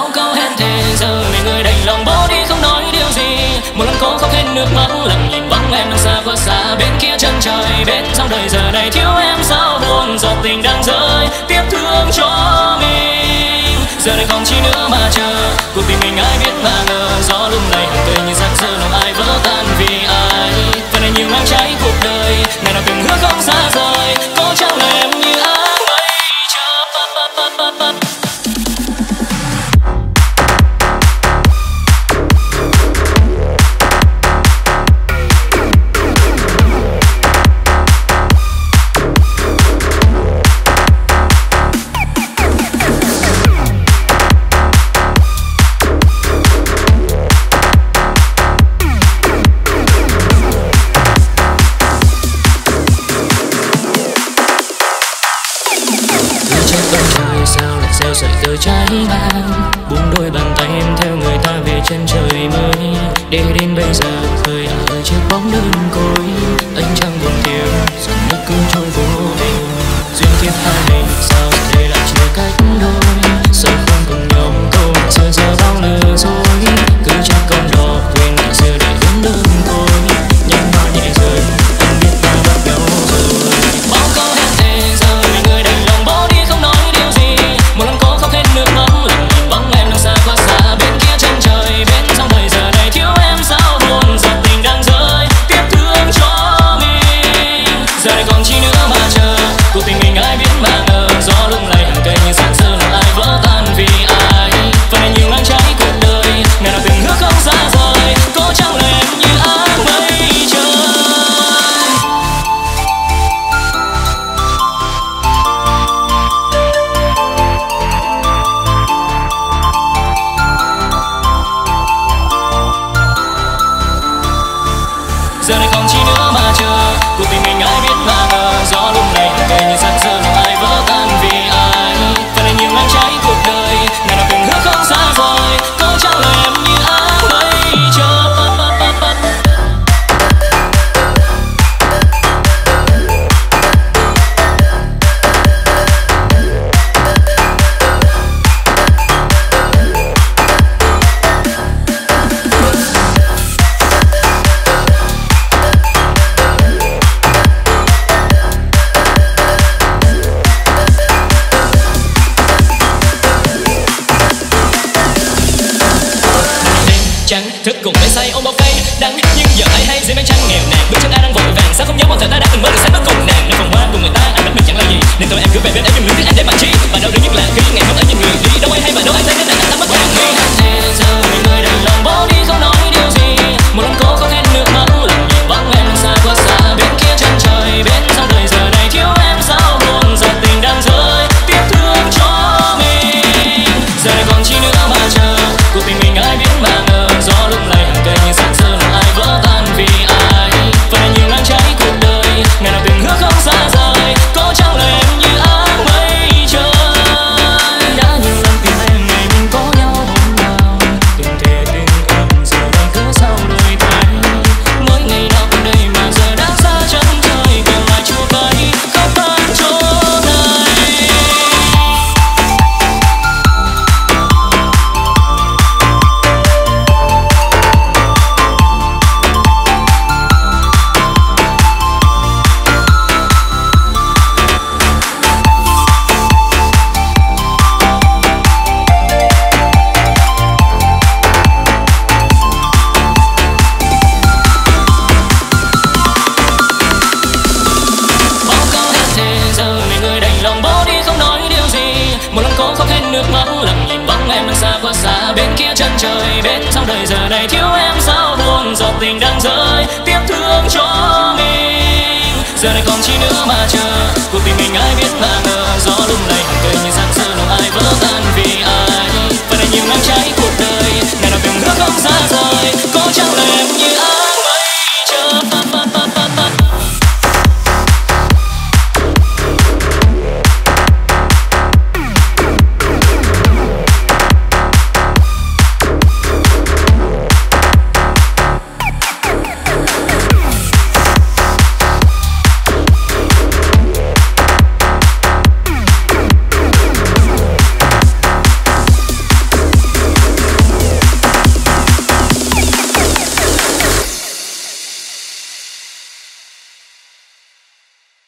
bao câu hẹn thề giờ mình người đành lòng bỏ đi, không nói điều gì. Một lần cố khóc hết nước mắt lặng nhìn bóng em đang xa quá xa. Bên kia chân trời, bên trong đời giờ này thiếu em sao buồn. Giọt tình đang rơi, tiếc thương cho mình. Giờ này còn chi nữa mà chờ. Cuộc tình mình ai biết mà ngờ. Gió lung này hàng tươi như rác lòng ai vỡ tan vì ai? Phần này nhiều ngang trái cuộc đời. Này nào từng hứa không xa Vậy trời sao lại gieo sợi từ trái ngang. Buông đôi bàn tay em theo người ta về chân trời mới. Để đến bây giờ, thời ở chiếc bóng đơn côi Anh chẳng buồn thiếu dòng nước cứ trôi vô tình Duyên kiếp hai giờ này còn chi nữa mà chờ. Cuộc tình mình ai thức cùng với say, ôm bao vây đắng. Nhưng giờ ai hay dưới bánh trăng nghèo nàn. Bước chân ai đang bên kia chân trời, bên sau đời giờ này thiếu em sao buồn. Giọt tình đang rơi, tiếc thương cho mình. Giờ này còn chi nữa mà chờ, cuộc tình mình ai biết